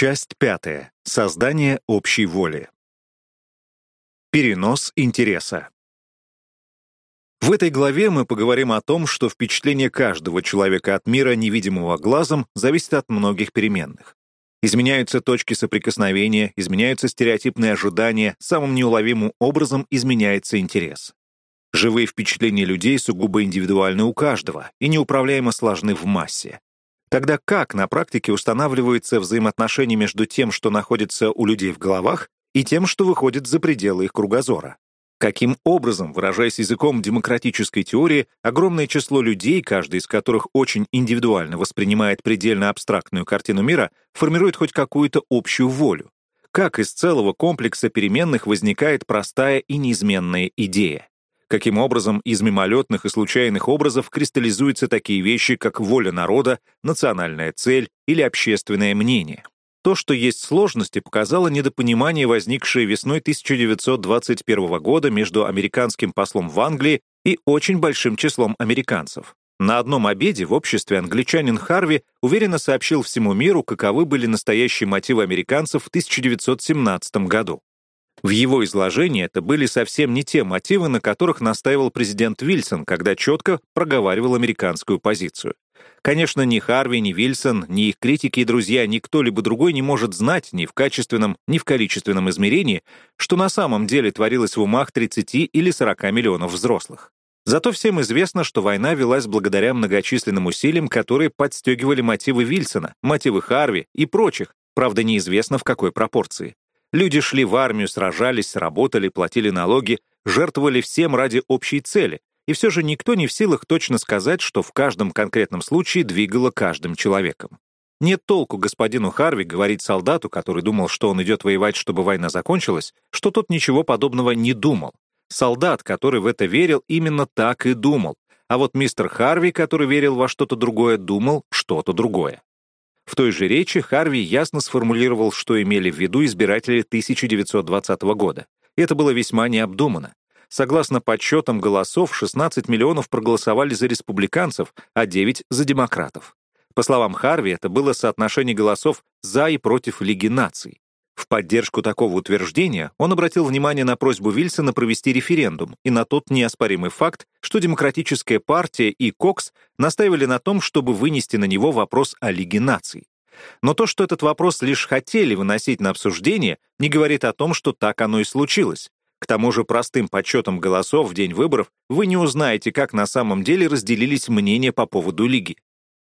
Часть пятая. Создание общей воли. Перенос интереса. В этой главе мы поговорим о том, что впечатление каждого человека от мира, невидимого глазом, зависит от многих переменных. Изменяются точки соприкосновения, изменяются стереотипные ожидания, самым неуловимым образом изменяется интерес. Живые впечатления людей сугубо индивидуальны у каждого и неуправляемо сложны в массе. Тогда как на практике устанавливаются взаимоотношения между тем, что находится у людей в головах, и тем, что выходит за пределы их кругозора? Каким образом, выражаясь языком демократической теории, огромное число людей, каждый из которых очень индивидуально воспринимает предельно абстрактную картину мира, формирует хоть какую-то общую волю? Как из целого комплекса переменных возникает простая и неизменная идея? Каким образом из мимолетных и случайных образов кристаллизуются такие вещи, как воля народа, национальная цель или общественное мнение? То, что есть сложности, показало недопонимание, возникшее весной 1921 года между американским послом в Англии и очень большим числом американцев. На одном обеде в обществе англичанин Харви уверенно сообщил всему миру, каковы были настоящие мотивы американцев в 1917 году. В его изложении это были совсем не те мотивы, на которых настаивал президент Вильсон, когда четко проговаривал американскую позицию. Конечно, ни Харви, ни Вильсон, ни их критики и друзья, ни кто-либо другой не может знать ни в качественном, ни в количественном измерении, что на самом деле творилось в умах 30 или 40 миллионов взрослых. Зато всем известно, что война велась благодаря многочисленным усилиям, которые подстегивали мотивы Вильсона, мотивы Харви и прочих, правда, неизвестно в какой пропорции. Люди шли в армию, сражались, работали, платили налоги, жертвовали всем ради общей цели, и все же никто не в силах точно сказать, что в каждом конкретном случае двигало каждым человеком. Нет толку господину Харви говорить солдату, который думал, что он идет воевать, чтобы война закончилась, что тот ничего подобного не думал. Солдат, который в это верил, именно так и думал. А вот мистер Харви, который верил во что-то другое, думал что-то другое. В той же речи Харви ясно сформулировал, что имели в виду избиратели 1920 года. Это было весьма необдуманно. Согласно подсчетам голосов, 16 миллионов проголосовали за республиканцев, а 9 — за демократов. По словам Харви, это было соотношение голосов «за» и «против» Лиги наций. В поддержку такого утверждения он обратил внимание на просьбу Вильсона провести референдум и на тот неоспоримый факт, что Демократическая партия и Кокс настаивали на том, чтобы вынести на него вопрос о Лиге наций. Но то, что этот вопрос лишь хотели выносить на обсуждение, не говорит о том, что так оно и случилось. К тому же простым подсчетом голосов в день выборов вы не узнаете, как на самом деле разделились мнения по поводу Лиги.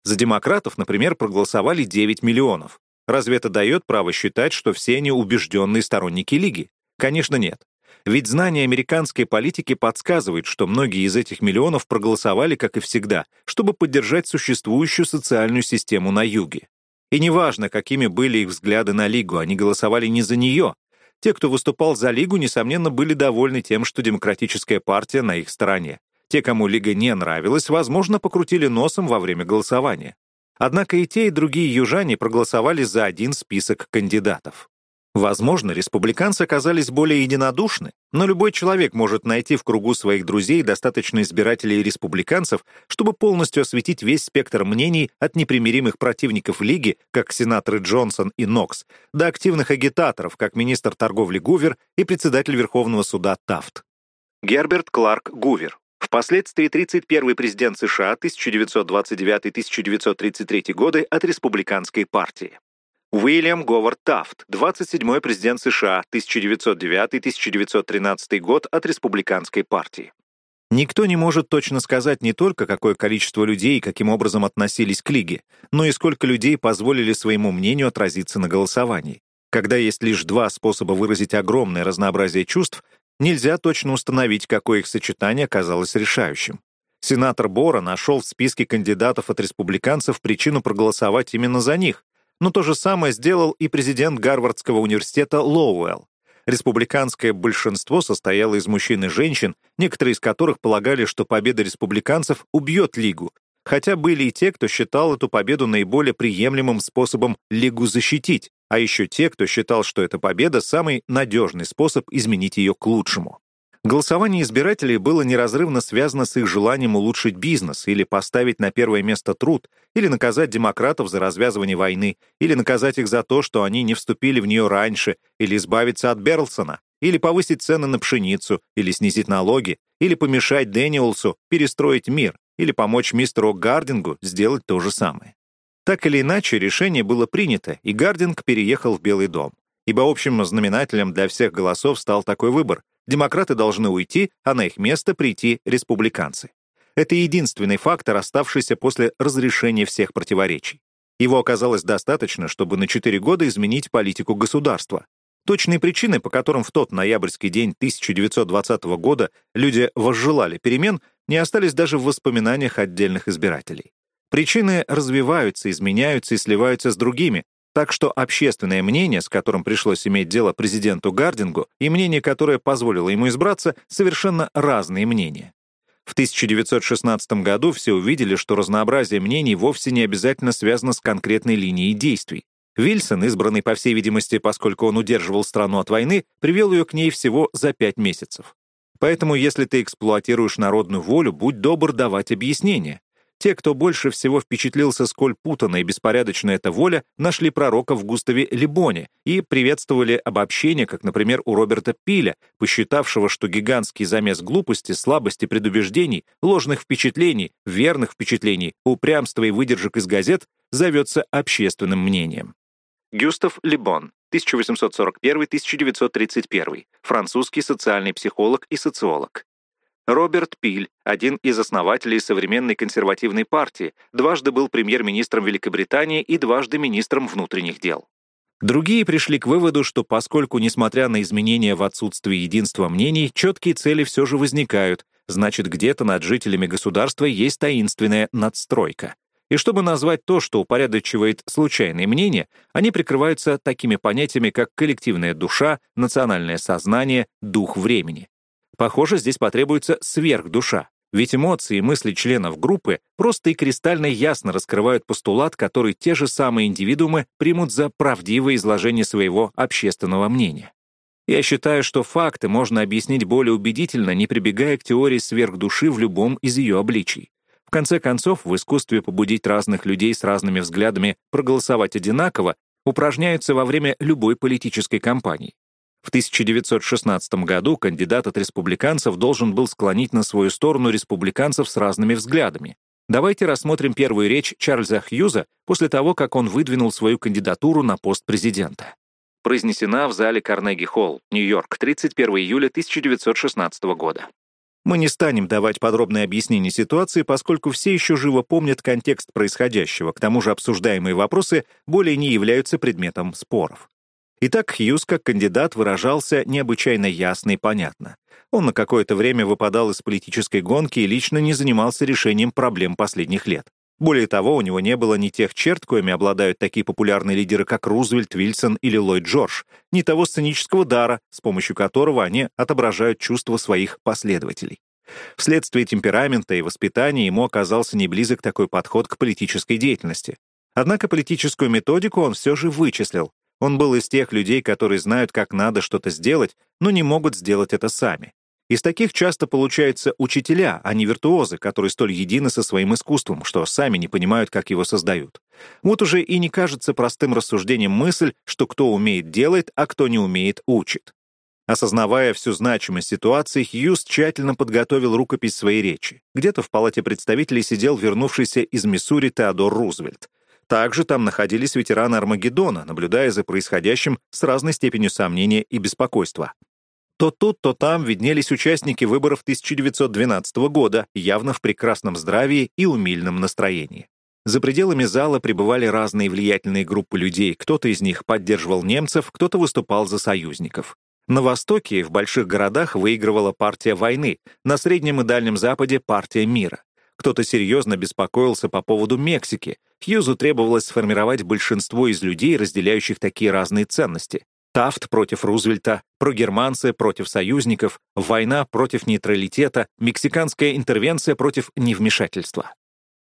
За демократов, например, проголосовали 9 миллионов. Разве это дает право считать, что все они убежденные сторонники Лиги? Конечно, нет. Ведь знание американской политики подсказывает, что многие из этих миллионов проголосовали, как и всегда, чтобы поддержать существующую социальную систему на юге. И неважно, какими были их взгляды на Лигу, они голосовали не за нее. Те, кто выступал за Лигу, несомненно, были довольны тем, что Демократическая партия на их стороне. Те, кому Лига не нравилась, возможно, покрутили носом во время голосования. Однако и те, и другие южане проголосовали за один список кандидатов. Возможно, республиканцы оказались более единодушны, но любой человек может найти в кругу своих друзей достаточно избирателей республиканцев, чтобы полностью осветить весь спектр мнений от непримиримых противников Лиги, как сенаторы Джонсон и Нокс, до активных агитаторов, как министр торговли Гувер и председатель Верховного суда Тафт. Герберт Кларк Гувер Впоследствии 31-й президент США 1929-1933 годы от республиканской партии. Уильям Говард Тафт, 27-й президент США 1909-1913 год от республиканской партии. Никто не может точно сказать не только, какое количество людей и каким образом относились к Лиге, но и сколько людей позволили своему мнению отразиться на голосовании. Когда есть лишь два способа выразить огромное разнообразие чувств, Нельзя точно установить, какое их сочетание оказалось решающим. Сенатор Бора нашел в списке кандидатов от республиканцев причину проголосовать именно за них, но то же самое сделал и президент Гарвардского университета Лоуэлл. Республиканское большинство состояло из мужчин и женщин, некоторые из которых полагали, что победа республиканцев убьет Лигу, хотя были и те, кто считал эту победу наиболее приемлемым способом Лигу защитить, а еще те, кто считал, что эта победа — самый надежный способ изменить ее к лучшему. Голосование избирателей было неразрывно связано с их желанием улучшить бизнес или поставить на первое место труд, или наказать демократов за развязывание войны, или наказать их за то, что они не вступили в нее раньше, или избавиться от Берлсона, или повысить цены на пшеницу, или снизить налоги, или помешать Дэниелсу перестроить мир, или помочь мистеру Гардингу сделать то же самое. Так или иначе, решение было принято, и Гардинг переехал в Белый дом. Ибо общим знаменателем для всех голосов стал такой выбор Демократы должны уйти, а на их место прийти республиканцы. Это единственный фактор, оставшийся после разрешения всех противоречий. Его оказалось достаточно, чтобы на 4 года изменить политику государства. Точные причины, по которым в тот ноябрьский день 1920 года люди возжелали перемен, не остались даже в воспоминаниях отдельных избирателей. Причины развиваются, изменяются и сливаются с другими, так что общественное мнение, с которым пришлось иметь дело президенту Гардингу, и мнение, которое позволило ему избраться, совершенно разные мнения. В 1916 году все увидели, что разнообразие мнений вовсе не обязательно связано с конкретной линией действий. Вильсон, избранный, по всей видимости, поскольку он удерживал страну от войны, привел ее к ней всего за пять месяцев. Поэтому, если ты эксплуатируешь народную волю, будь добр давать объяснения. Те, кто больше всего впечатлился, сколь путана и беспорядочна эта воля, нашли пророка в Густаве Либоне и приветствовали обобщение, как, например, у Роберта Пиля, посчитавшего, что гигантский замес глупости, слабости, предубеждений, ложных впечатлений, верных впечатлений, упрямства и выдержек из газет зовется общественным мнением. Гюстав Либон, 1841-1931, французский социальный психолог и социолог. Роберт Пиль, один из основателей современной консервативной партии, дважды был премьер-министром Великобритании и дважды министром внутренних дел. Другие пришли к выводу, что поскольку, несмотря на изменения в отсутствии единства мнений, четкие цели все же возникают, значит, где-то над жителями государства есть таинственная надстройка. И чтобы назвать то, что упорядочивает случайные мнения, они прикрываются такими понятиями, как коллективная душа, национальное сознание, дух времени. Похоже, здесь потребуется сверхдуша, ведь эмоции и мысли членов группы просто и кристально ясно раскрывают постулат, который те же самые индивидуумы примут за правдивое изложение своего общественного мнения. Я считаю, что факты можно объяснить более убедительно, не прибегая к теории сверхдуши в любом из ее обличий. В конце концов, в искусстве побудить разных людей с разными взглядами проголосовать одинаково упражняются во время любой политической кампании. В 1916 году кандидат от республиканцев должен был склонить на свою сторону республиканцев с разными взглядами. Давайте рассмотрим первую речь Чарльза Хьюза после того, как он выдвинул свою кандидатуру на пост президента. Произнесена в зале Карнеги-Холл, Нью-Йорк, 31 июля 1916 года. Мы не станем давать подробное объяснение ситуации, поскольку все еще живо помнят контекст происходящего, к тому же обсуждаемые вопросы более не являются предметом споров. Итак, Хьюз как кандидат выражался необычайно ясно и понятно. Он на какое-то время выпадал из политической гонки и лично не занимался решением проблем последних лет. Более того, у него не было ни тех черт, коими обладают такие популярные лидеры, как Рузвельт, Вильсон или Ллойд Джордж, ни того сценического дара, с помощью которого они отображают чувства своих последователей. Вследствие темперамента и воспитания ему оказался не близок такой подход к политической деятельности. Однако политическую методику он все же вычислил, он был из тех людей, которые знают, как надо что-то сделать, но не могут сделать это сами. Из таких часто получаются учителя, а не виртуозы, которые столь едины со своим искусством, что сами не понимают, как его создают. Вот уже и не кажется простым рассуждением мысль, что кто умеет делает, а кто не умеет учит. Осознавая всю значимость ситуации, Хьюз тщательно подготовил рукопись своей речи. Где-то в палате представителей сидел вернувшийся из Миссури Теодор Рузвельт. Также там находились ветераны Армагеддона, наблюдая за происходящим с разной степенью сомнения и беспокойства. То тут, то там виднелись участники выборов 1912 года, явно в прекрасном здравии и умильном настроении. За пределами зала пребывали разные влиятельные группы людей, кто-то из них поддерживал немцев, кто-то выступал за союзников. На Востоке в больших городах выигрывала партия войны, на Среднем и Дальнем Западе — партия мира. Кто-то серьезно беспокоился по поводу Мексики. Хьюзу требовалось сформировать большинство из людей, разделяющих такие разные ценности. Тафт против Рузвельта, прогерманцы против союзников, война против нейтралитета, мексиканская интервенция против невмешательства.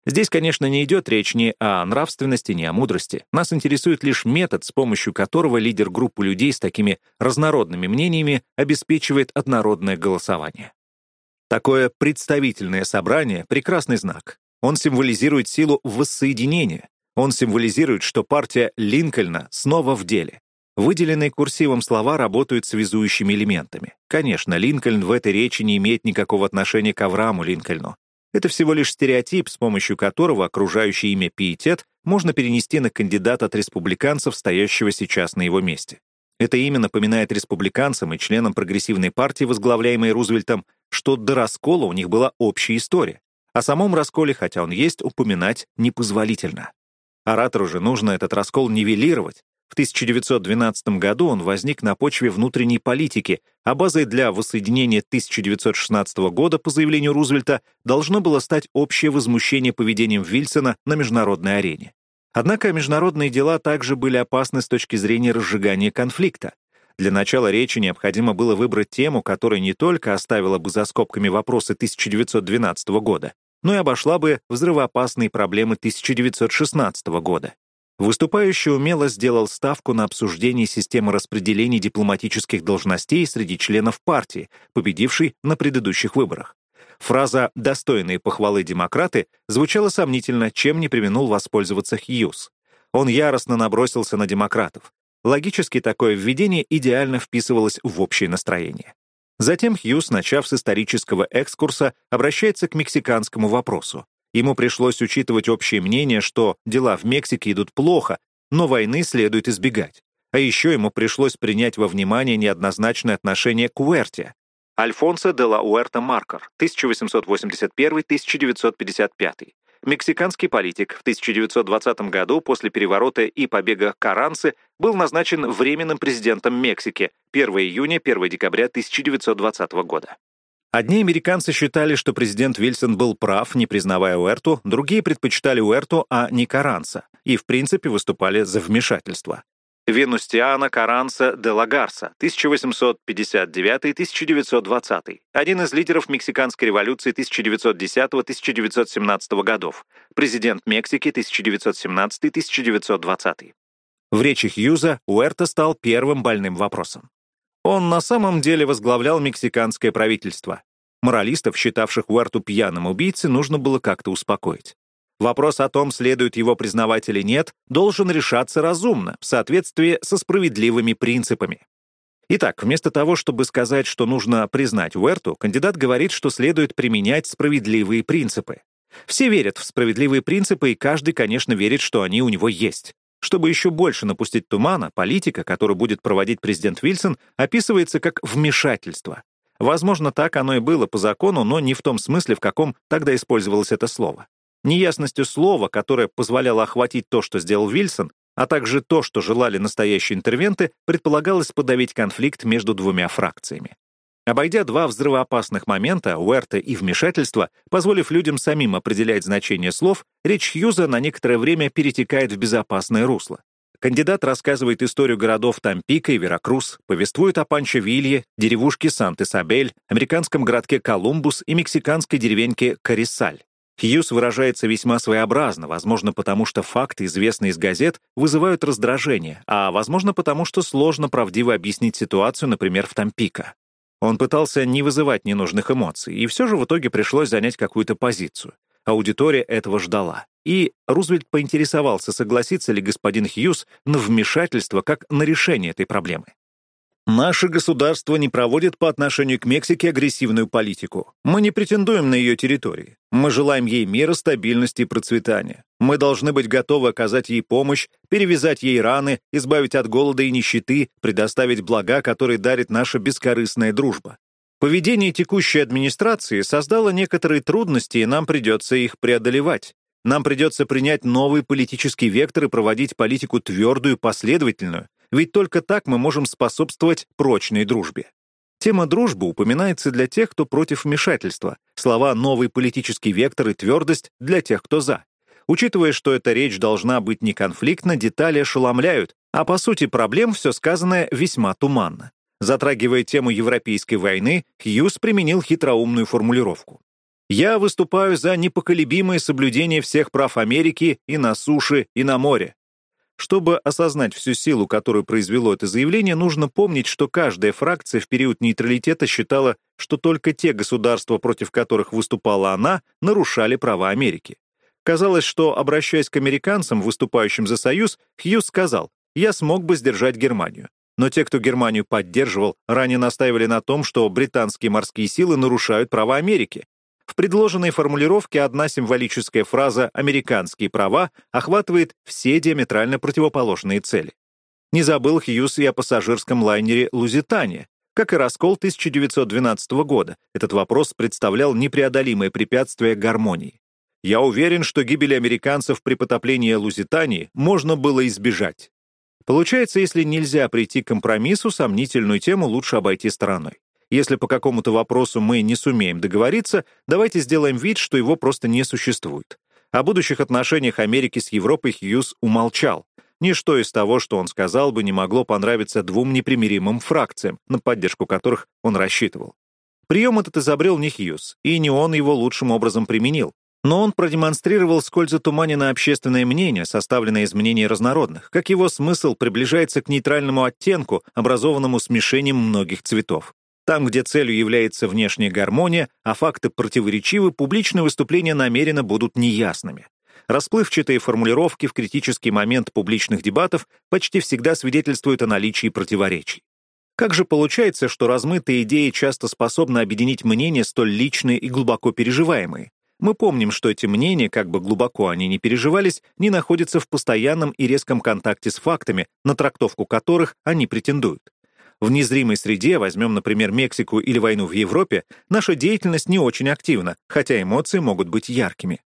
Здесь, конечно, не идет речь ни о нравственности, ни о мудрости. Нас интересует лишь метод, с помощью которого лидер группы людей с такими разнородными мнениями обеспечивает однородное голосование. Такое представительное собрание — прекрасный знак. Он символизирует силу воссоединения. Он символизирует, что партия Линкольна снова в деле. Выделенные курсивом слова работают связующими элементами. Конечно, Линкольн в этой речи не имеет никакого отношения к Аврааму Линкольну. Это всего лишь стереотип, с помощью которого окружающий имя пиетет можно перенести на кандидата от республиканцев, стоящего сейчас на его месте. Это имя напоминает республиканцам и членам прогрессивной партии, возглавляемой Рузвельтом, что до раскола у них была общая история. О самом расколе, хотя он есть, упоминать непозволительно. Оратору же нужно этот раскол нивелировать, в 1912 году он возник на почве внутренней политики, а базой для воссоединения 1916 года по заявлению Рузвельта должно было стать общее возмущение поведением Вильсона на международной арене. Однако международные дела также были опасны с точки зрения разжигания конфликта. Для начала речи необходимо было выбрать тему, которая не только оставила бы за скобками вопросы 1912 года, но и обошла бы взрывоопасные проблемы 1916 года. Выступающий умело сделал ставку на обсуждение системы распределения дипломатических должностей среди членов партии, победившей на предыдущих выборах. Фраза «достойные похвалы демократы» звучала сомнительно, чем не применул воспользоваться Хьюз. Он яростно набросился на демократов. Логически такое введение идеально вписывалось в общее настроение. Затем Хьюз, начав с исторического экскурса, обращается к мексиканскому вопросу. Ему пришлось учитывать общее мнение, что дела в Мексике идут плохо, но войны следует избегать. А еще ему пришлось принять во внимание неоднозначное отношение к Уэрте. Альфонсо де ла Уэрта Маркер, 1881-1955. Мексиканский политик в 1920 году после переворота и побега Каранцы был назначен временным президентом Мексики 1 июня 1 декабря 1920 года. Одни американцы считали, что президент Вильсон был прав, не признавая Уэрту, другие предпочитали Уэрту, а не Каранса, и в принципе выступали за вмешательство. Венустиана Каранса де Лагарса, 1859-1920, один из лидеров Мексиканской революции 1910-1917 годов, президент Мексики 1917-1920. В речи Хьюза Уэрта стал первым больным вопросом. Он на самом деле возглавлял мексиканское правительство. Моралистов, считавших Уэрту пьяным убийцей, нужно было как-то успокоить. Вопрос о том, следует его признавать или нет, должен решаться разумно, в соответствии со справедливыми принципами. Итак, вместо того, чтобы сказать, что нужно признать Уэрту, кандидат говорит, что следует применять справедливые принципы. Все верят в справедливые принципы, и каждый, конечно, верит, что они у него есть. Чтобы еще больше напустить тумана, политика, которую будет проводить президент Вильсон, описывается как вмешательство. Возможно, так оно и было по закону, но не в том смысле, в каком тогда использовалось это слово. Неясностью слова, которое позволяло охватить то, что сделал Вильсон, а также то, что желали настоящие интервенты, предполагалось подавить конфликт между двумя фракциями. Обойдя два взрывоопасных момента, Уэрта и вмешательство, позволив людям самим определять значение слов, речь Хьюза на некоторое время перетекает в безопасное русло. Кандидат рассказывает историю городов Тампика и Веракрус, повествует о Панчо-Вилье, деревушке Сант-Исабель, американском городке Колумбус и мексиканской деревеньке Карисаль. Хьюз выражается весьма своеобразно, возможно, потому что факты, известные из газет, вызывают раздражение, а возможно, потому что сложно правдиво объяснить ситуацию, например, в Тампико. Он пытался не вызывать ненужных эмоций, и все же в итоге пришлось занять какую-то позицию. Аудитория этого ждала. И Рузвельт поинтересовался, согласится ли господин Хьюз на вмешательство как на решение этой проблемы. Наше государство не проводит по отношению к Мексике агрессивную политику. Мы не претендуем на ее территории. Мы желаем ей мира, стабильности и процветания. Мы должны быть готовы оказать ей помощь, перевязать ей раны, избавить от голода и нищеты, предоставить блага, которые дарит наша бескорыстная дружба. Поведение текущей администрации создало некоторые трудности, и нам придется их преодолевать. Нам придется принять новый политический вектор и проводить политику твердую, последовательную, ведь только так мы можем способствовать прочной дружбе. Тема дружбы упоминается для тех, кто против вмешательства, слова «новый политический вектор» и «твердость» для тех, кто «за». Учитывая, что эта речь должна быть не конфликтна, детали ошеломляют, а по сути проблем все сказанное весьма туманно. Затрагивая тему Европейской войны, Хьюз применил хитроумную формулировку. Я выступаю за непоколебимое соблюдение всех прав Америки и на суше, и на море. Чтобы осознать всю силу, которую произвело это заявление, нужно помнить, что каждая фракция в период нейтралитета считала, что только те государства, против которых выступала она, нарушали права Америки. Казалось, что, обращаясь к американцам, выступающим за Союз, Хьюз сказал, «Я смог бы сдержать Германию». Но те, кто Германию поддерживал, ранее настаивали на том, что британские морские силы нарушают права Америки. В предложенной формулировке одна символическая фраза «американские права» охватывает все диаметрально противоположные цели. Не забыл Хьюз и о пассажирском лайнере «Лузитания». Как и раскол 1912 года, этот вопрос представлял непреодолимое препятствие гармонии. Я уверен, что гибели американцев при потоплении Лузитании можно было избежать. Получается, если нельзя прийти к компромиссу, сомнительную тему лучше обойти стороной. Если по какому-то вопросу мы не сумеем договориться, давайте сделаем вид, что его просто не существует. О будущих отношениях Америки с Европой Хьюз умолчал. Ничто из того, что он сказал бы, не могло понравиться двум непримиримым фракциям, на поддержку которых он рассчитывал. Прием этот изобрел не Хьюз, и не он его лучшим образом применил. Но он продемонстрировал, сколь затуманено общественное мнение, составленное из мнений разнородных, как его смысл приближается к нейтральному оттенку, образованному смешением многих цветов. Там, где целью является внешняя гармония, а факты противоречивы, публичные выступления намеренно будут неясными. Расплывчатые формулировки в критический момент публичных дебатов почти всегда свидетельствуют о наличии противоречий. Как же получается, что размытые идеи часто способны объединить мнения столь личные и глубоко переживаемые? Мы помним, что эти мнения, как бы глубоко они ни переживались, не находятся в постоянном и резком контакте с фактами, на трактовку которых они претендуют. В незримой среде, возьмем, например, Мексику или войну в Европе, наша деятельность не очень активна, хотя эмоции могут быть яркими.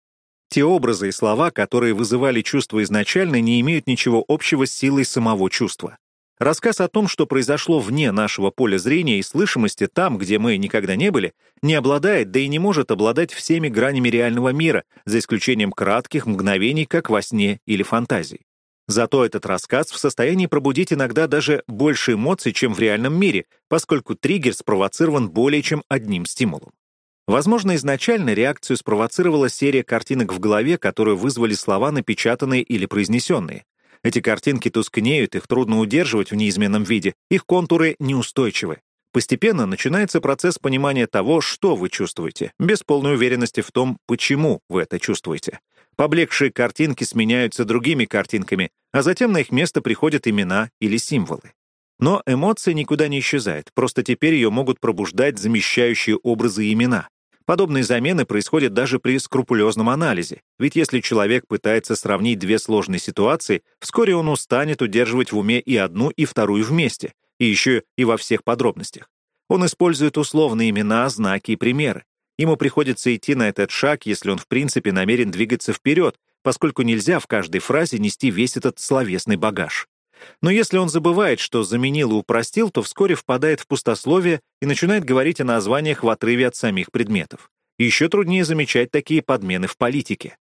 Те образы и слова, которые вызывали чувство изначально, не имеют ничего общего с силой самого чувства. Рассказ о том, что произошло вне нашего поля зрения и слышимости там, где мы никогда не были, не обладает, да и не может обладать всеми гранями реального мира, за исключением кратких мгновений, как во сне или фантазии. Зато этот рассказ в состоянии пробудить иногда даже больше эмоций, чем в реальном мире, поскольку триггер спровоцирован более чем одним стимулом. Возможно, изначально реакцию спровоцировала серия картинок в голове, которую вызвали слова, напечатанные или произнесенные. Эти картинки тускнеют, их трудно удерживать в неизменном виде, их контуры неустойчивы. Постепенно начинается процесс понимания того, что вы чувствуете, без полной уверенности в том, почему вы это чувствуете. Поблекшие картинки сменяются другими картинками, а затем на их место приходят имена или символы. Но эмоция никуда не исчезает, просто теперь ее могут пробуждать замещающие образы и имена. Подобные замены происходят даже при скрупулезном анализе, ведь если человек пытается сравнить две сложные ситуации, вскоре он устанет удерживать в уме и одну, и вторую вместе, и еще и во всех подробностях. Он использует условные имена, знаки и примеры. Ему приходится идти на этот шаг, если он в принципе намерен двигаться вперед, поскольку нельзя в каждой фразе нести весь этот словесный багаж. Но если он забывает, что заменил и упростил, то вскоре впадает в пустословие и начинает говорить о названиях в отрыве от самих предметов. Еще труднее замечать такие подмены в политике.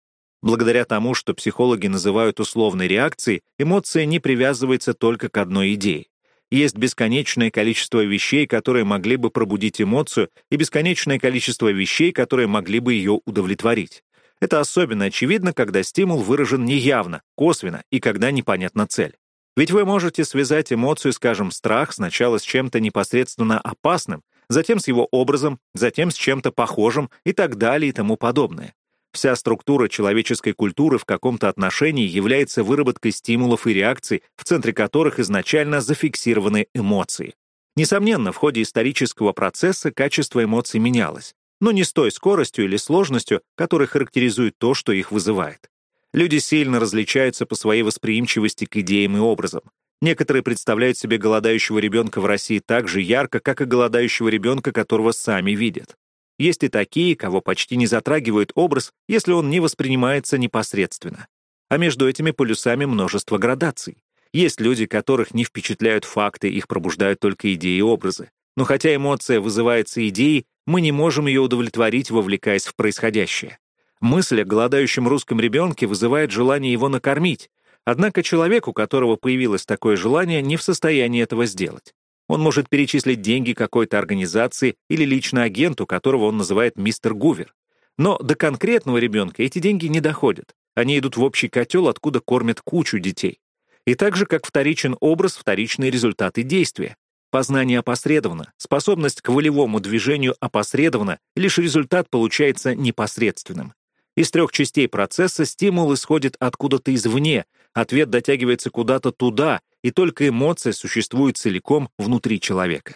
Благодаря тому, что психологи называют условной реакцией, эмоция не привязывается только к одной идее. Есть бесконечное количество вещей, которые могли бы пробудить эмоцию, и бесконечное количество вещей, которые могли бы ее удовлетворить. Это особенно очевидно, когда стимул выражен неявно, косвенно и когда непонятна цель. Ведь вы можете связать эмоцию, скажем, страх сначала с чем-то непосредственно опасным, затем с его образом, затем с чем-то похожим и так далее и тому подобное. Вся структура человеческой культуры в каком-то отношении является выработкой стимулов и реакций, в центре которых изначально зафиксированы эмоции. Несомненно, в ходе исторического процесса качество эмоций менялось, но не с той скоростью или сложностью, которая характеризует то, что их вызывает. Люди сильно различаются по своей восприимчивости к идеям и образам. Некоторые представляют себе голодающего ребенка в России так же ярко, как и голодающего ребенка, которого сами видят. Есть и такие, кого почти не затрагивает образ, если он не воспринимается непосредственно. А между этими полюсами множество градаций. Есть люди, которых не впечатляют факты, их пробуждают только идеи и образы. Но хотя эмоция вызывается идеей, мы не можем ее удовлетворить, вовлекаясь в происходящее. Мысль о голодающем русском ребенке вызывает желание его накормить, однако человек, у которого появилось такое желание, не в состоянии этого сделать. Он может перечислить деньги какой-то организации или лично агенту, которого он называет мистер Гувер. Но до конкретного ребенка эти деньги не доходят. Они идут в общий котел, откуда кормят кучу детей. И так же, как вторичен образ, вторичные результаты действия. Познание опосредованно, способность к волевому движению опосредованно, лишь результат получается непосредственным. Из трех частей процесса стимул исходит откуда-то извне, ответ дотягивается куда-то туда, и только эмоция существует целиком внутри человека.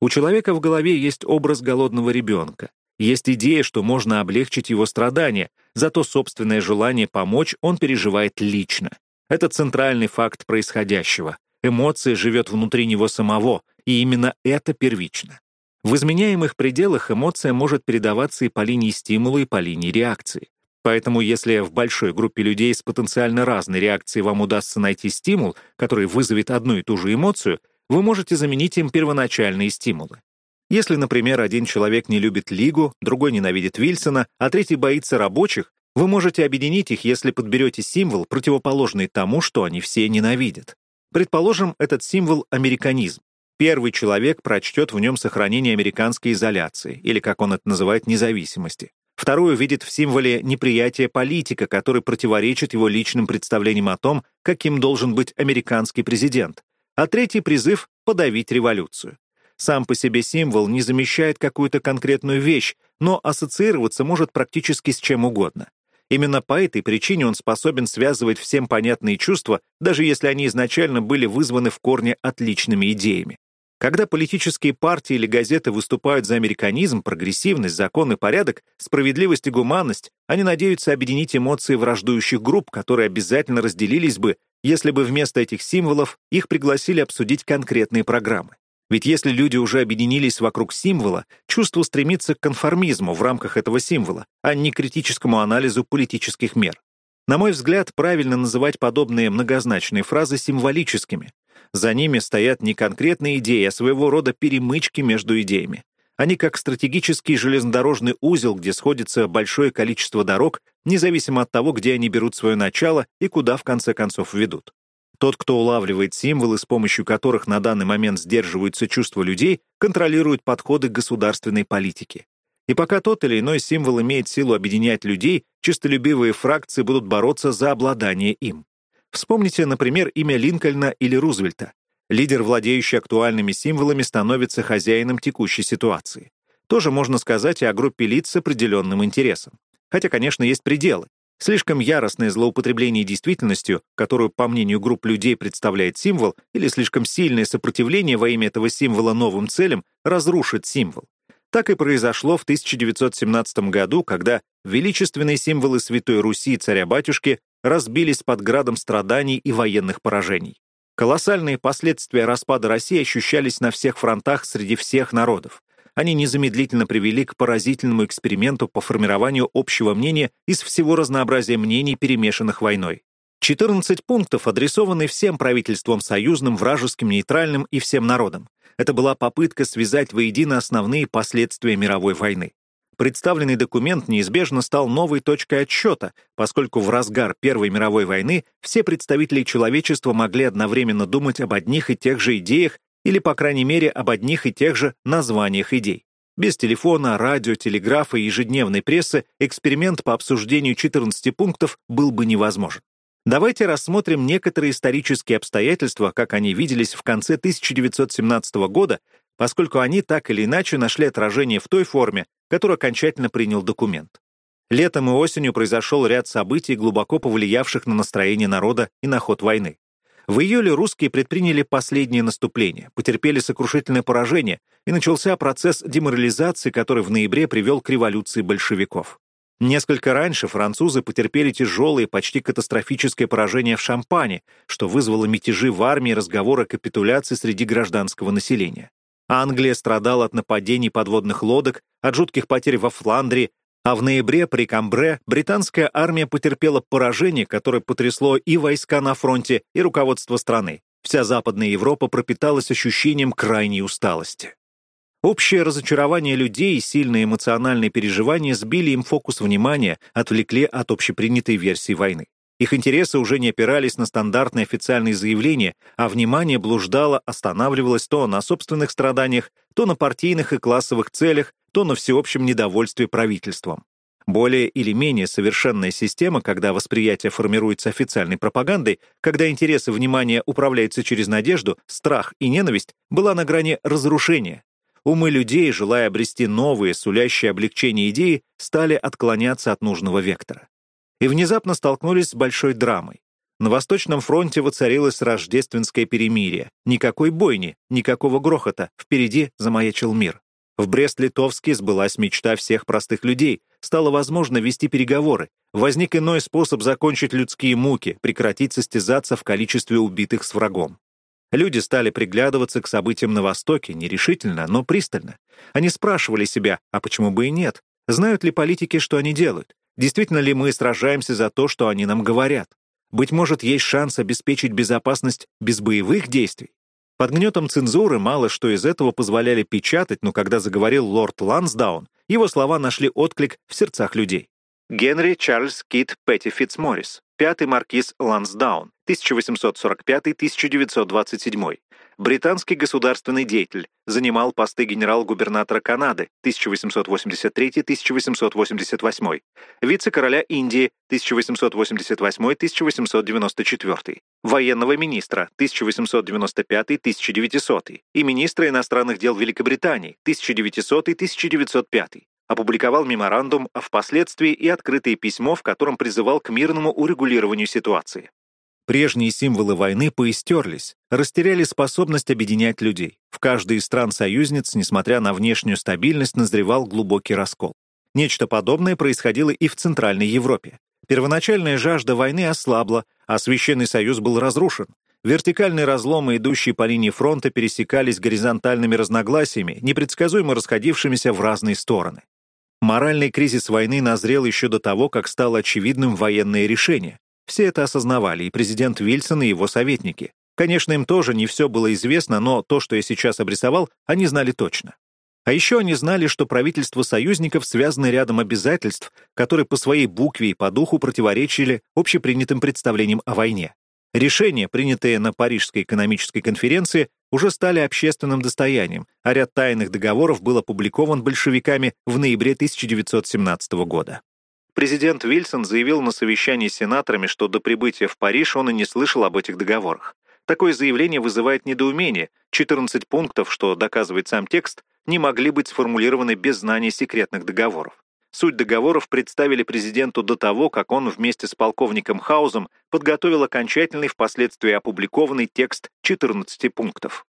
У человека в голове есть образ голодного ребенка. Есть идея, что можно облегчить его страдания, зато собственное желание помочь он переживает лично. Это центральный факт происходящего. Эмоция живет внутри него самого, и именно это первично. В изменяемых пределах эмоция может передаваться и по линии стимула, и по линии реакции. Поэтому если в большой группе людей с потенциально разной реакцией вам удастся найти стимул, который вызовет одну и ту же эмоцию, вы можете заменить им первоначальные стимулы. Если, например, один человек не любит Лигу, другой ненавидит Вильсона, а третий боится рабочих, вы можете объединить их, если подберете символ, противоположный тому, что они все ненавидят. Предположим, этот символ — американизм. Первый человек прочтет в нем сохранение американской изоляции, или, как он это называет, независимости. Второй увидит в символе неприятие политика, который противоречит его личным представлениям о том, каким должен быть американский президент. А третий призыв — подавить революцию. Сам по себе символ не замещает какую-то конкретную вещь, но ассоциироваться может практически с чем угодно. Именно по этой причине он способен связывать всем понятные чувства, даже если они изначально были вызваны в корне отличными идеями. Когда политические партии или газеты выступают за американизм, прогрессивность, закон и порядок, справедливость и гуманность, они надеются объединить эмоции враждующих групп, которые обязательно разделились бы, если бы вместо этих символов их пригласили обсудить конкретные программы. Ведь если люди уже объединились вокруг символа, чувство стремится к конформизму в рамках этого символа, а не критическому анализу политических мер. На мой взгляд, правильно называть подобные многозначные фразы символическими. За ними стоят не конкретные идеи, а своего рода перемычки между идеями. Они как стратегический железнодорожный узел, где сходится большое количество дорог, независимо от того, где они берут свое начало и куда в конце концов ведут. Тот, кто улавливает символы, с помощью которых на данный момент сдерживаются чувства людей, контролирует подходы к государственной политике. И пока тот или иной символ имеет силу объединять людей, чистолюбивые фракции будут бороться за обладание им. Вспомните, например, имя Линкольна или Рузвельта. Лидер, владеющий актуальными символами, становится хозяином текущей ситуации. Тоже можно сказать и о группе лиц с определенным интересом. Хотя, конечно, есть пределы. Слишком яростное злоупотребление действительностью, которую, по мнению групп людей, представляет символ, или слишком сильное сопротивление во имя этого символа новым целям разрушит символ. Так и произошло в 1917 году, когда величественные символы Святой Руси и царя-батюшки разбились под градом страданий и военных поражений. Колоссальные последствия распада России ощущались на всех фронтах среди всех народов они незамедлительно привели к поразительному эксперименту по формированию общего мнения из всего разнообразия мнений, перемешанных войной. 14 пунктов, адресованные всем правительствам союзным, вражеским, нейтральным и всем народам. Это была попытка связать воедино основные последствия мировой войны. Представленный документ неизбежно стал новой точкой отсчета, поскольку в разгар Первой мировой войны все представители человечества могли одновременно думать об одних и тех же идеях или, по крайней мере, об одних и тех же названиях идей. Без телефона, радио, телеграфа и ежедневной прессы эксперимент по обсуждению 14 пунктов был бы невозможен. Давайте рассмотрим некоторые исторические обстоятельства, как они виделись в конце 1917 года, поскольку они так или иначе нашли отражение в той форме, которую окончательно принял документ. Летом и осенью произошел ряд событий, глубоко повлиявших на настроение народа и на ход войны. В июле русские предприняли последнее наступление, потерпели сокрушительное поражение, и начался процесс деморализации, который в ноябре привел к революции большевиков. Несколько раньше французы потерпели тяжелое, почти катастрофическое поражение в Шампане, что вызвало мятежи в армии и разговоры о капитуляции среди гражданского населения. Англия страдала от нападений подводных лодок, от жутких потерь во Фландрии, а в ноябре при Камбре британская армия потерпела поражение, которое потрясло и войска на фронте, и руководство страны. Вся Западная Европа пропиталась ощущением крайней усталости. Общее разочарование людей и сильные эмоциональные переживания сбили им фокус внимания, отвлекли от общепринятой версии войны. Их интересы уже не опирались на стандартные официальные заявления, а внимание блуждало, останавливалось то на собственных страданиях, то на партийных и классовых целях, то на всеобщем недовольстве правительством. Более или менее совершенная система, когда восприятие формируется официальной пропагандой, когда интересы внимания управляются через надежду, страх и ненависть, была на грани разрушения. Умы людей, желая обрести новые, сулящие облегчение идеи, стали отклоняться от нужного вектора. И внезапно столкнулись с большой драмой. На Восточном фронте воцарилось рождественское перемирие. Никакой бойни, никакого грохота. Впереди замаячил мир. В Брест-Литовске сбылась мечта всех простых людей. Стало возможно вести переговоры. Возник иной способ закончить людские муки, прекратить состязаться в количестве убитых с врагом. Люди стали приглядываться к событиям на Востоке нерешительно, но пристально. Они спрашивали себя, а почему бы и нет? Знают ли политики, что они делают? Действительно ли мы сражаемся за то, что они нам говорят? Быть может, есть шанс обеспечить безопасность без боевых действий? Под гнетом цензуры мало что из этого позволяли печатать, но когда заговорил лорд Лансдаун, его слова нашли отклик в сердцах людей. Генри Чарльз Кит Петти Фитцморрис, пятый маркиз Лансдаун, 1845-1927, британский государственный деятель, занимал посты генерал-губернатора Канады 1883-1888, вице-короля Индии 1888-1894, военного министра 1895-1900 и министра иностранных дел Великобритании 1900-1905. Опубликовал меморандум, а впоследствии и открытое письмо, в котором призывал к мирному урегулированию ситуации. Прежние символы войны поистерлись, растеряли способность объединять людей. В каждой из стран-союзниц, несмотря на внешнюю стабильность, назревал глубокий раскол. Нечто подобное происходило и в Центральной Европе. Первоначальная жажда войны ослабла, а Священный Союз был разрушен. Вертикальные разломы, идущие по линии фронта, пересекались горизонтальными разногласиями, непредсказуемо расходившимися в разные стороны. Моральный кризис войны назрел еще до того, как стало очевидным военное решение. Все это осознавали, и президент Вильсон, и его советники. Конечно, им тоже не все было известно, но то, что я сейчас обрисовал, они знали точно. А еще они знали, что правительство союзников связаны рядом обязательств, которые по своей букве и по духу противоречили общепринятым представлениям о войне. Решения, принятые на Парижской экономической конференции, уже стали общественным достоянием, а ряд тайных договоров был опубликован большевиками в ноябре 1917 года. Президент Вильсон заявил на совещании с сенаторами, что до прибытия в Париж он и не слышал об этих договорах. Такое заявление вызывает недоумение. 14 пунктов, что доказывает сам текст, не могли быть сформулированы без знания секретных договоров. Суть договоров представили президенту до того, как он вместе с полковником Хаузом подготовил окончательный впоследствии опубликованный текст 14 пунктов.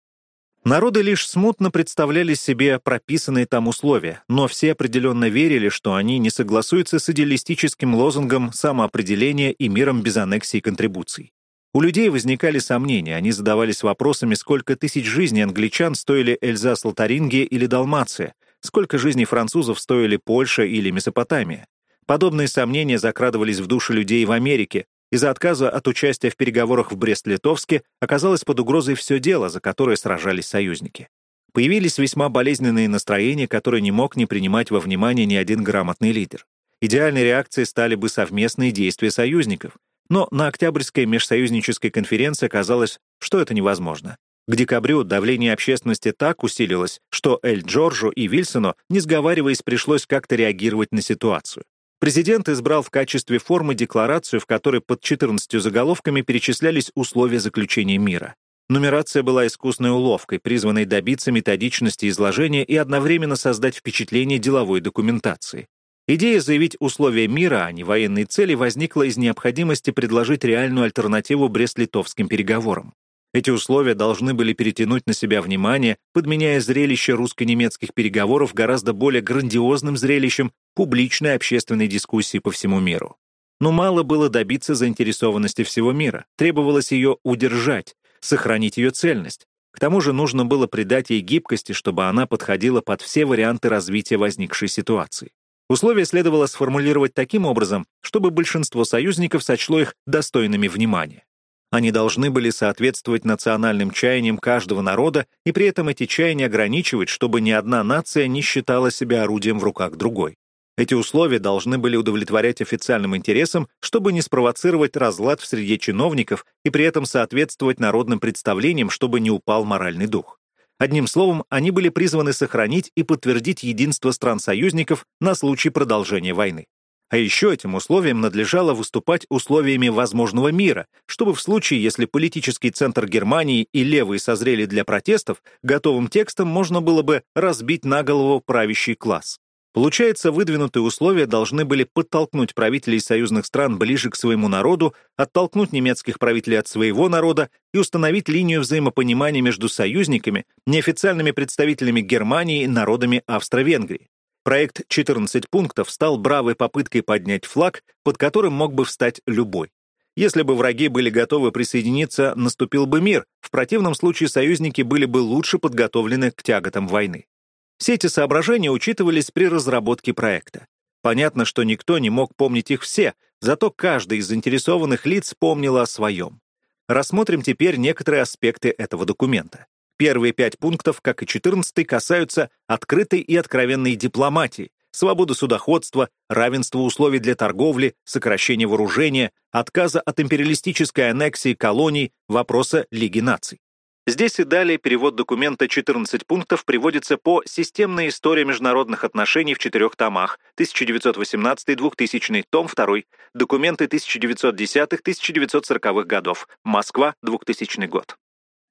Народы лишь смутно представляли себе прописанные там условия, но все определенно верили, что они не согласуются с идеалистическим лозунгом самоопределения и миром без аннексии и контрибуций. У людей возникали сомнения, они задавались вопросами, сколько тысяч жизней англичан стоили Эльзас, Лотарингия или Далмация, сколько жизней французов стоили Польша или Месопотамия. Подобные сомнения закрадывались в души людей в Америке, из-за отказа от участия в переговорах в Брест-Литовске оказалось под угрозой все дело, за которое сражались союзники. Появились весьма болезненные настроения, которые не мог не принимать во внимание ни один грамотный лидер. Идеальной реакцией стали бы совместные действия союзников, но на Октябрьской межсоюзнической конференции оказалось, что это невозможно. К декабрю давление общественности так усилилось, что Эль Джорджу и Вильсону, не сговариваясь, пришлось как-то реагировать на ситуацию. Президент избрал в качестве формы декларацию, в которой под 14 заголовками перечислялись условия заключения мира. Нумерация была искусной уловкой, призванной добиться методичности изложения и одновременно создать впечатление деловой документации. Идея заявить условия мира, а не военные цели, возникла из необходимости предложить реальную альтернативу Брест-Литовским переговорам. Эти условия должны были перетянуть на себя внимание, подменяя зрелище русско-немецких переговоров гораздо более грандиозным зрелищем публичной общественной дискуссии по всему миру. Но мало было добиться заинтересованности всего мира, требовалось ее удержать, сохранить ее цельность. К тому же нужно было придать ей гибкости, чтобы она подходила под все варианты развития возникшей ситуации. Условия следовало сформулировать таким образом, чтобы большинство союзников сочло их достойными внимания. Они должны были соответствовать национальным чаяниям каждого народа и при этом эти чаяния ограничивать, чтобы ни одна нация не считала себя орудием в руках другой. Эти условия должны были удовлетворять официальным интересам, чтобы не спровоцировать разлад в среде чиновников и при этом соответствовать народным представлениям, чтобы не упал моральный дух. Одним словом, они были призваны сохранить и подтвердить единство стран-союзников на случай продолжения войны. А еще этим условиям надлежало выступать условиями возможного мира, чтобы в случае, если политический центр Германии и левые созрели для протестов, готовым текстом можно было бы разбить на голову правящий класс. Получается, выдвинутые условия должны были подтолкнуть правителей союзных стран ближе к своему народу, оттолкнуть немецких правителей от своего народа и установить линию взаимопонимания между союзниками, неофициальными представителями Германии и народами Австро-Венгрии. Проект «14 пунктов» стал бравой попыткой поднять флаг, под которым мог бы встать любой. Если бы враги были готовы присоединиться, наступил бы мир, в противном случае союзники были бы лучше подготовлены к тяготам войны. Все эти соображения учитывались при разработке проекта. Понятно, что никто не мог помнить их все, зато каждый из заинтересованных лиц помнил о своем. Рассмотрим теперь некоторые аспекты этого документа. Первые пять пунктов, как и четырнадцатый, касаются открытой и откровенной дипломатии, свободы судоходства, равенства условий для торговли, сокращения вооружения, отказа от империалистической аннексии колоний, вопроса Лиги наций. Здесь и далее перевод документа 14 пунктов приводится по «Системная история международных отношений» в четырех томах, 1918-2000, том 2, документы 1910-1940 годов, Москва, 2000 год.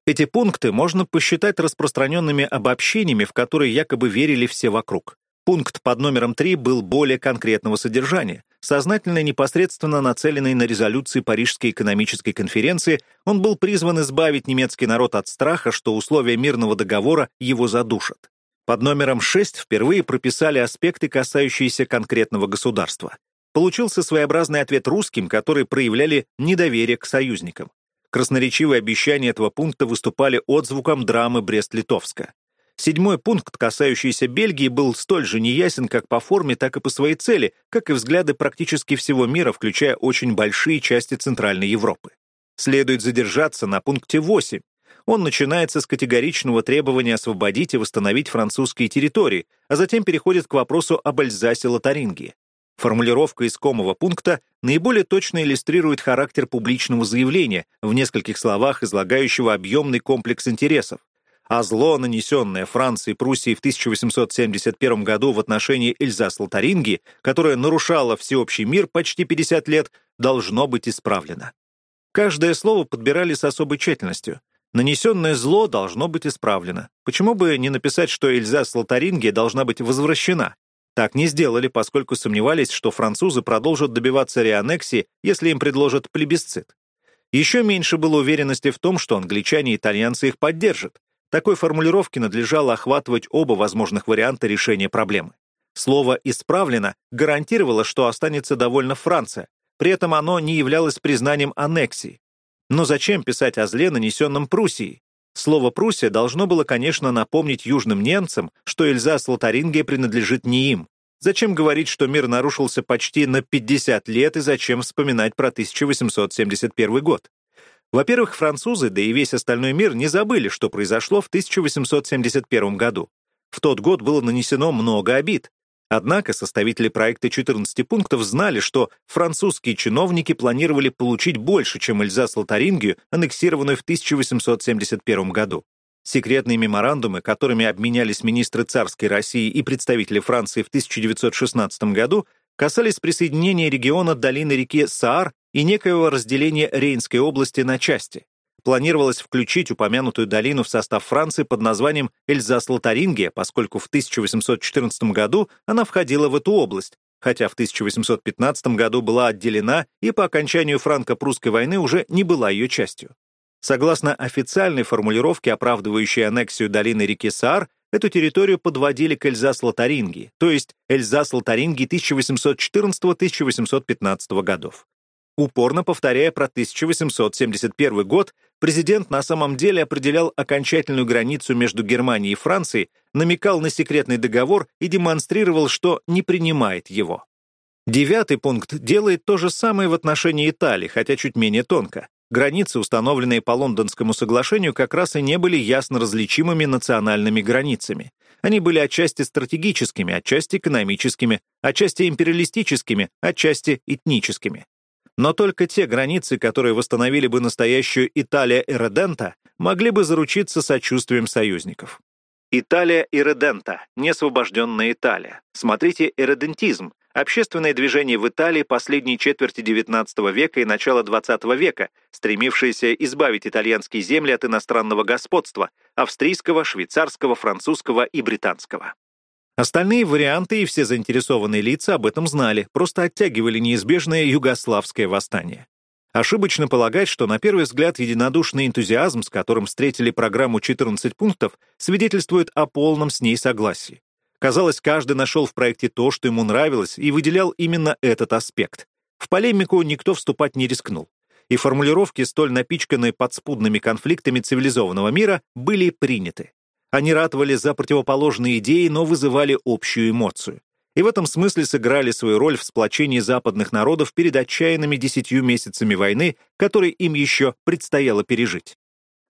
Эти пункты можно посчитать распространенными обобщениями, в которые якобы верили все вокруг. Пункт под номером 3 был более конкретного содержания. Сознательно непосредственно нацеленный на резолюции Парижской экономической конференции, он был призван избавить немецкий народ от страха, что условия мирного договора его задушат. Под номером 6 впервые прописали аспекты, касающиеся конкретного государства. Получился своеобразный ответ русским, которые проявляли недоверие к союзникам. Красноречивые обещания этого пункта выступали отзвуком драмы Брест-Литовска. Седьмой пункт, касающийся Бельгии, был столь же неясен как по форме, так и по своей цели, как и взгляды практически всего мира, включая очень большие части Центральной Европы. Следует задержаться на пункте 8. Он начинается с категоричного требования освободить и восстановить французские территории, а затем переходит к вопросу об Альзасе-Лотарингии. Формулировка искомого пункта наиболее точно иллюстрирует характер публичного заявления, в нескольких словах излагающего объемный комплекс интересов. А зло, нанесенное Франции и Пруссией в 1871 году в отношении Эльзас-Лотарингии, которое нарушало всеобщий мир почти 50 лет, должно быть исправлено. Каждое слово подбирали с особой тщательностью. Нанесенное зло должно быть исправлено. Почему бы не написать, что Эльзас-Лотарингия должна быть возвращена? Так не сделали, поскольку сомневались, что французы продолжат добиваться реаннексии, если им предложат плебисцит. Еще меньше было уверенности в том, что англичане и итальянцы их поддержат. Такой формулировке надлежало охватывать оба возможных варианта решения проблемы. Слово «исправлено» гарантировало, что останется довольна Франция, при этом оно не являлось признанием аннексии. Но зачем писать о зле, нанесенном Пруссией? Слово «Пруссия» должно было, конечно, напомнить южным немцам, что Эльзас-Лотарингия принадлежит не им. Зачем говорить, что мир нарушился почти на 50 лет, и зачем вспоминать про 1871 год? Во-первых, французы, да и весь остальной мир не забыли, что произошло в 1871 году. В тот год было нанесено много обид. Однако составители проекта 14 пунктов знали, что французские чиновники планировали получить больше, чем Эльзас-Лотарингию, аннексированную в 1871 году. Секретные меморандумы, которыми обменялись министры царской России и представители Франции в 1916 году, касались присоединения региона долины реки Саар и некоего разделения Рейнской области на части планировалось включить упомянутую долину в состав Франции под названием Эльзас-Лотарингия, поскольку в 1814 году она входила в эту область, хотя в 1815 году была отделена и по окончанию франко-прусской войны уже не была ее частью. Согласно официальной формулировке, оправдывающей аннексию долины реки Саар, эту территорию подводили к Эльзас-Лотарингии, то есть Эльзас-Лотарингии 1814-1815 годов. Упорно повторяя про 1871 год, президент на самом деле определял окончательную границу между Германией и Францией, намекал на секретный договор и демонстрировал, что не принимает его. Девятый пункт делает то же самое в отношении Италии, хотя чуть менее тонко. Границы, установленные по Лондонскому соглашению, как раз и не были ясно различимыми национальными границами. Они были отчасти стратегическими, отчасти экономическими, отчасти империалистическими, отчасти этническими. Но только те границы, которые восстановили бы настоящую Италия Эредента, могли бы заручиться сочувствием союзников. Италия Эредента, несвобожденная Италия. Смотрите «Эредентизм», общественное движение в Италии последней четверти XIX века и начала XX века, стремившееся избавить итальянские земли от иностранного господства – австрийского, швейцарского, французского и британского. Остальные варианты и все заинтересованные лица об этом знали, просто оттягивали неизбежное югославское восстание. Ошибочно полагать, что на первый взгляд единодушный энтузиазм, с которым встретили программу 14 пунктов, свидетельствует о полном с ней согласии. Казалось, каждый нашел в проекте то, что ему нравилось, и выделял именно этот аспект. В полемику никто вступать не рискнул. И формулировки, столь напичканные подспудными конфликтами цивилизованного мира, были приняты. Они ратовали за противоположные идеи, но вызывали общую эмоцию и в этом смысле сыграли свою роль в сплочении западных народов перед отчаянными десятью месяцами войны, которые им еще предстояло пережить.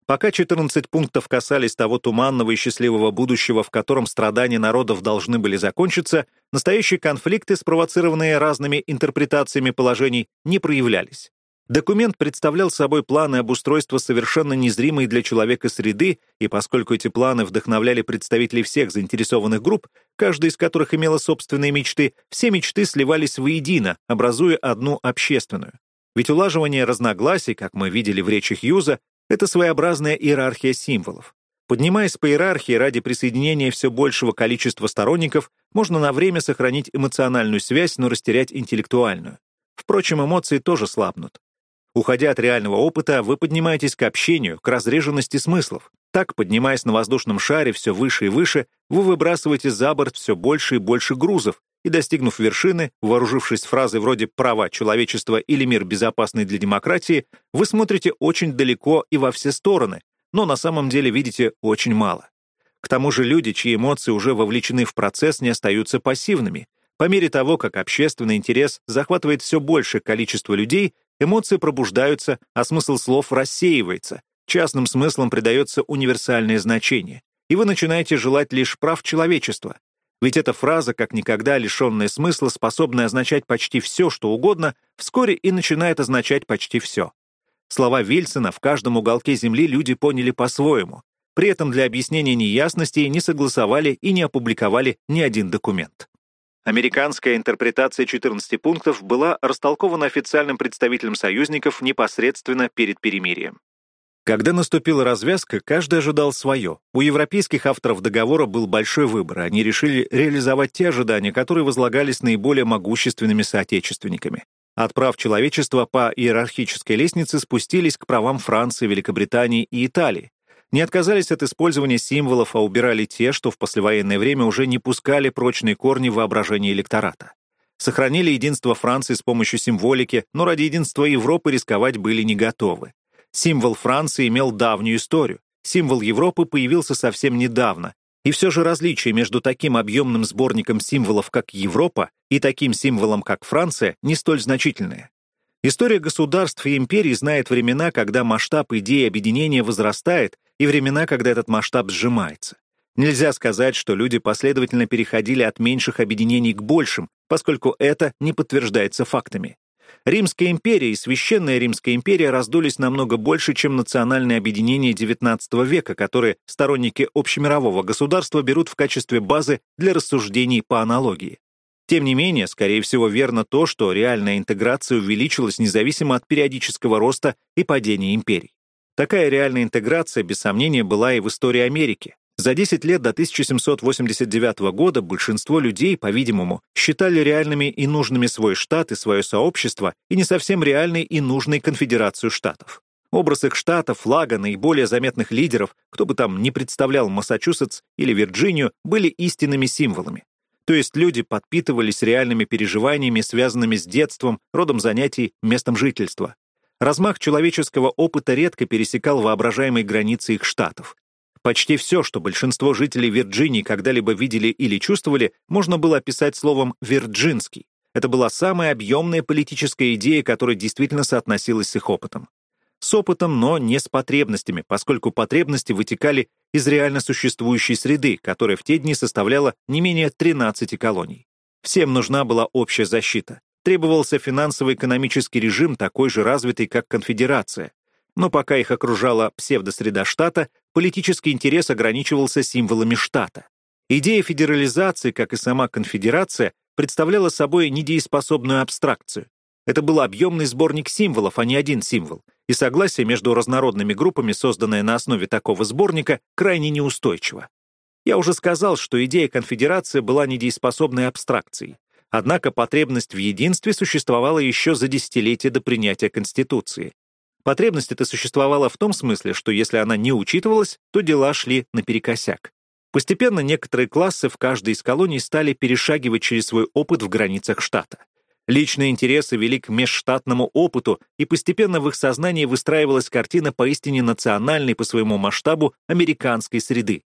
Пока 14 пунктов касались того туманного и счастливого будущего, в котором страдания народов должны были закончиться, настоящие конфликты, спровоцированные разными интерпретациями положений, не проявлялись. Документ представлял собой планы обустройства совершенно незримой для человека среды, и поскольку эти планы вдохновляли представителей всех заинтересованных групп, каждая из которых имела собственные мечты, все мечты сливались воедино, образуя одну общественную. Ведь улаживание разногласий, как мы видели в речи Хьюза, это своеобразная иерархия символов. Поднимаясь по иерархии ради присоединения все большего количества сторонников, можно на время сохранить эмоциональную связь, но растерять интеллектуальную. Впрочем, эмоции тоже слабнут. Уходя от реального опыта, вы поднимаетесь к общению, к разреженности смыслов. Так, поднимаясь на воздушном шаре все выше и выше, вы выбрасываете за борт все больше и больше грузов, и, достигнув вершины, вооружившись фразой вроде «права человечества» или «мир безопасный для демократии», вы смотрите очень далеко и во все стороны, но на самом деле видите очень мало. К тому же люди, чьи эмоции уже вовлечены в процесс, не остаются пассивными. По мере того, как общественный интерес захватывает все большее количество людей, Эмоции пробуждаются, а смысл слов рассеивается, частным смыслом придается универсальное значение, и вы начинаете желать лишь прав человечества. Ведь эта фраза, как никогда лишенная смысла, способная означать почти все, что угодно, вскоре и начинает означать почти все. Слова Вильсона в каждом уголке Земли люди поняли по-своему. При этом для объяснения неясностей не согласовали и не опубликовали ни один документ. Американская интерпретация 14 пунктов была растолкована официальным представителем союзников непосредственно перед перемирием. Когда наступила развязка, каждый ожидал свое. У европейских авторов договора был большой выбор, они решили реализовать те ожидания, которые возлагались наиболее могущественными соотечественниками. От прав человечества по иерархической лестнице спустились к правам Франции, Великобритании и Италии не отказались от использования символов, а убирали те, что в послевоенное время уже не пускали прочные корни в воображение электората. Сохранили единство Франции с помощью символики, но ради единства Европы рисковать были не готовы. Символ Франции имел давнюю историю. Символ Европы появился совсем недавно. И все же различие между таким объемным сборником символов, как Европа, и таким символом, как Франция, не столь значительное. История государств и империй знает времена, когда масштаб идеи объединения возрастает, и времена, когда этот масштаб сжимается. Нельзя сказать, что люди последовательно переходили от меньших объединений к большим, поскольку это не подтверждается фактами. Римская империя и Священная Римская империя раздулись намного больше, чем национальные объединения XIX века, которые сторонники общемирового государства берут в качестве базы для рассуждений по аналогии. Тем не менее, скорее всего, верно то, что реальная интеграция увеличилась независимо от периодического роста и падения империй. Такая реальная интеграция, без сомнения, была и в истории Америки. За 10 лет до 1789 года большинство людей, по-видимому, считали реальными и нужными свой штат и свое сообщество, и не совсем реальной и нужной конфедерацию штатов. Образ их штата, флага, наиболее заметных лидеров, кто бы там ни представлял Массачусетс или Вирджинию, были истинными символами. То есть люди подпитывались реальными переживаниями, связанными с детством, родом занятий, местом жительства. Размах человеческого опыта редко пересекал воображаемые границы их штатов. Почти все, что большинство жителей Вирджинии когда-либо видели или чувствовали, можно было описать словом «вирджинский». Это была самая объемная политическая идея, которая действительно соотносилась с их опытом. С опытом, но не с потребностями, поскольку потребности вытекали из реально существующей среды, которая в те дни составляла не менее 13 колоний. Всем нужна была общая защита. Требовался финансово-экономический режим, такой же развитый, как конфедерация. Но пока их окружала псевдосреда штата, политический интерес ограничивался символами штата. Идея федерализации, как и сама конфедерация, представляла собой недееспособную абстракцию. Это был объемный сборник символов, а не один символ, и согласие между разнородными группами, созданное на основе такого сборника, крайне неустойчиво. Я уже сказал, что идея конфедерации была недееспособной абстракцией. Однако потребность в единстве существовала еще за десятилетия до принятия Конституции. Потребность эта существовала в том смысле, что если она не учитывалась, то дела шли наперекосяк. Постепенно некоторые классы в каждой из колоний стали перешагивать через свой опыт в границах штата. Личные интересы вели к межштатному опыту, и постепенно в их сознании выстраивалась картина поистине национальной по своему масштабу американской среды.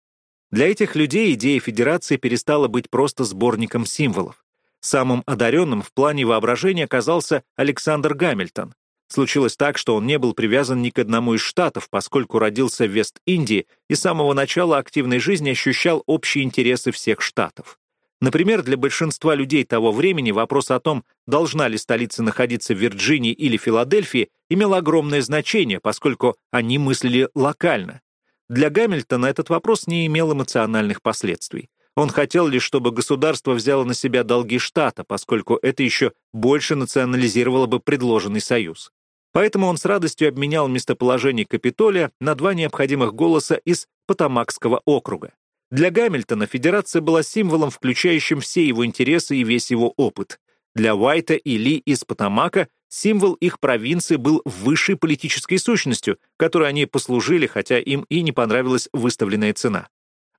Для этих людей идея федерации перестала быть просто сборником символов. Самым одаренным в плане воображения оказался Александр Гамильтон. Случилось так, что он не был привязан ни к одному из штатов, поскольку родился в Вест-Индии и с самого начала активной жизни ощущал общие интересы всех штатов. Например, для большинства людей того времени вопрос о том, должна ли столица находиться в Вирджинии или Филадельфии, имел огромное значение, поскольку они мыслили локально. Для Гамильтона этот вопрос не имел эмоциональных последствий. Он хотел лишь, чтобы государство взяло на себя долги штата, поскольку это еще больше национализировало бы предложенный союз. Поэтому он с радостью обменял местоположение Капитолия на два необходимых голоса из Потамакского округа. Для Гамильтона федерация была символом, включающим все его интересы и весь его опыт. Для Уайта и Ли из Потамака символ их провинции был высшей политической сущностью, которой они послужили, хотя им и не понравилась выставленная цена.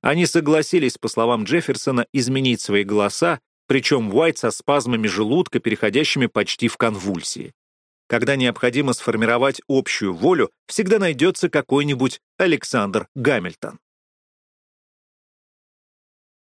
Они согласились, по словам Джефферсона, изменить свои голоса, причем Уайт со спазмами желудка, переходящими почти в конвульсии. Когда необходимо сформировать общую волю, всегда найдется какой-нибудь Александр Гамильтон.